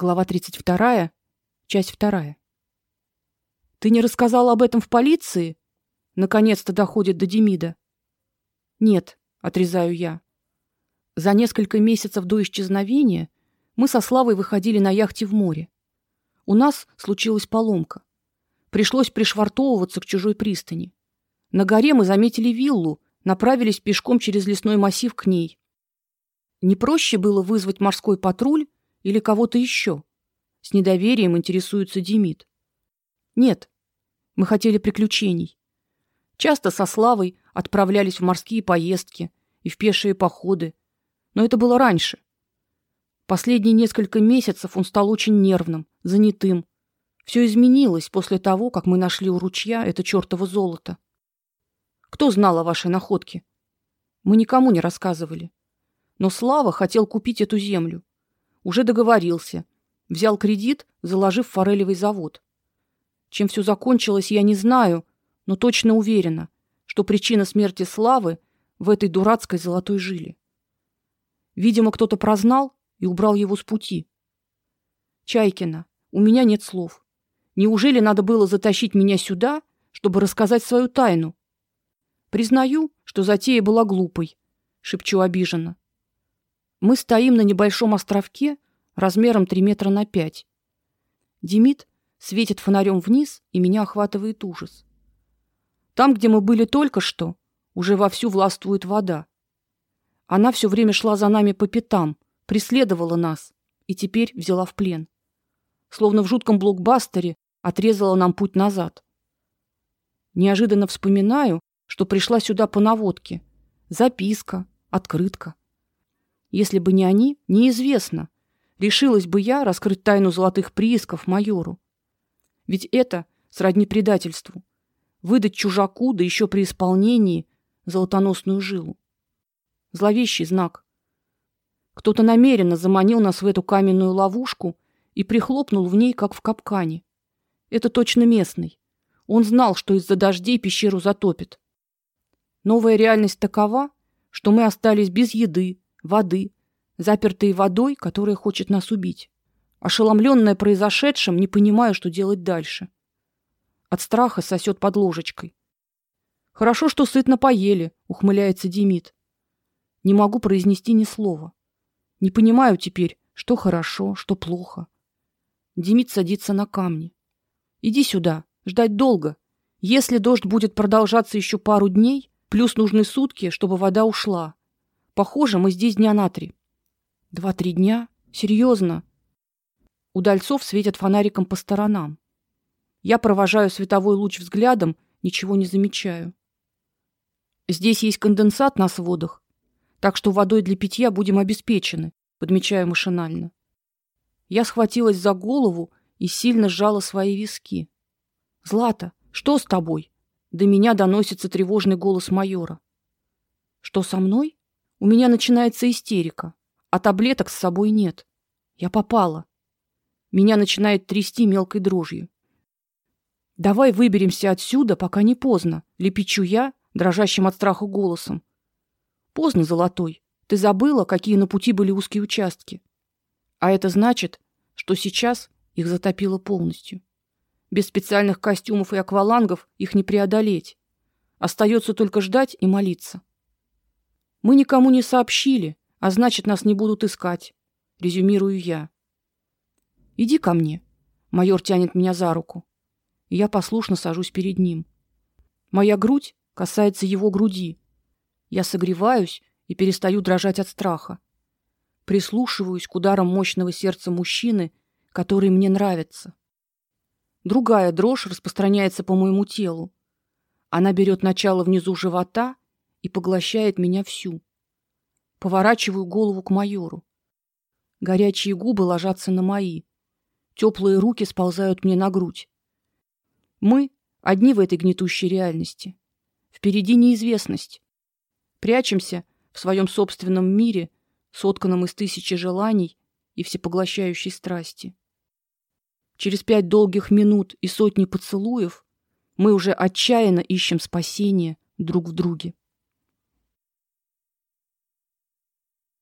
Глава 32, часть 2. Ты не рассказал об этом в полиции? Наконец-то доходит до Демида. Нет, отрезаю я. За несколько месяцев до исчезновения мы со Славой выходили на яхте в море. У нас случилась поломка. Пришлось пришвартовываться к чужой пристани. На горе мы заметили виллу, направились пешком через лесной массив к ней. Не проще было вызвать морской патруль или кого-то еще? С недоверием интересуется Демид. Нет. Мы хотели приключений. Часто со Славой отправлялись в морские поездки и в пешие походы, но это было раньше. Последние несколько месяцев он стал очень нервным, занятым. Все изменилось после того, как мы нашли у ручья это чёртово золото. Кто знал о вашей находке? Мы никому не рассказывали. Но Слава хотел купить эту землю. Уже договорился. Взял кредит, заложив форелевый завод. Чем все закончилось, я не знаю, но точно уверена, что причина смерти Славы в этой дурацкой золотой жиле. Видимо, кто-то прознал и убрал его с пути. Чайкина, у меня нет слов. Неужели надо было затащить меня сюда, чтобы рассказать свою тайну? Признаю, что затея была глупой, шепчу обиженно. Мы стоим на небольшом островке размером 3 метра на 5. Демид светит фонарем вниз, и меня охватывает ужас. Там, где мы были только что, уже вовсю властвует вода. Она все время шла за нами по пятам, преследовала нас и теперь взяла в плен. Словно в жутком блокбастере отрезала нам путь назад. Неожиданно вспоминаю, что пришла сюда по наводке. Записка, открытка. Если бы не они, неизвестно, решилась бы я раскрыть тайну золотых приисков майору. Ведь это сродни предательству выдать чужаку, да еще при исполнении, золотоносную жилу. Зловещий знак. Кто-то намеренно заманил нас в эту каменную ловушку и прихлопнул в ней, как в капкане. Это точно местный. Он знал, что из-за дождей пещеру затопит. Новая реальность такова, что мы остались без еды, воды, запертые водой, которая хочет нас убить. Ошеломленная произошедшим, не понимаю, что делать дальше. От страха сосет под ложечкой. Хорошо, что сытно поели, ухмыляется Демид. Не могу произнести ни слова. Не понимаю теперь, что хорошо, что плохо. Демид садится на камни. Иди сюда, ждать долго. Если дождь будет продолжаться еще пару дней, плюс нужны сутки, чтобы вода ушла. Похоже, мы здесь дня на три. Два-три дня? Серьезно? Удальцов светят фонариком по сторонам. Я провожаю световой луч взглядом, ничего не замечаю. Здесь есть конденсат на сводах, так что водой для питья будем обеспечены, подмечаю машинально. Я схватилась за голову и сильно сжала свои виски. Злата, что с тобой? До меня доносится тревожный голос майора. Что со мной? У меня начинается истерика, а таблеток с собой нет. Я попала. Меня начинает трясти мелкой дрожью. Давай выберемся отсюда, пока не поздно, лепечу я дрожащим от страха голосом. Поздно, золотой. Ты забыла, какие на пути были узкие участки. А это значит, что сейчас их затопило полностью. Без специальных костюмов и аквалангов их не преодолеть. Остается только ждать и молиться. Мы никому не сообщили, а значит, нас не будут искать, резюмирую я. Иди ко мне. Майор тянет меня за руку. И я послушно сажусь перед ним. Моя грудь касается его груди. Я согреваюсь и перестаю дрожать от страха. Прислушиваюсь к ударам мощного сердца мужчины, который мне нравится. Другая дрожь распространяется по моему телу. Она берет начало внизу живота и поглощает меня всю. Поворачиваю голову к майору. Горячие губы ложатся на мои. Теплые руки сползают мне на грудь. Мы одни в этой гнетущей реальности. Впереди неизвестность. Прячемся в своем собственном мире, сотканном из тысячи желаний и всепоглощающей страсти. Через пять долгих минут и сотни поцелуев мы уже отчаянно ищем спасения друг в друге.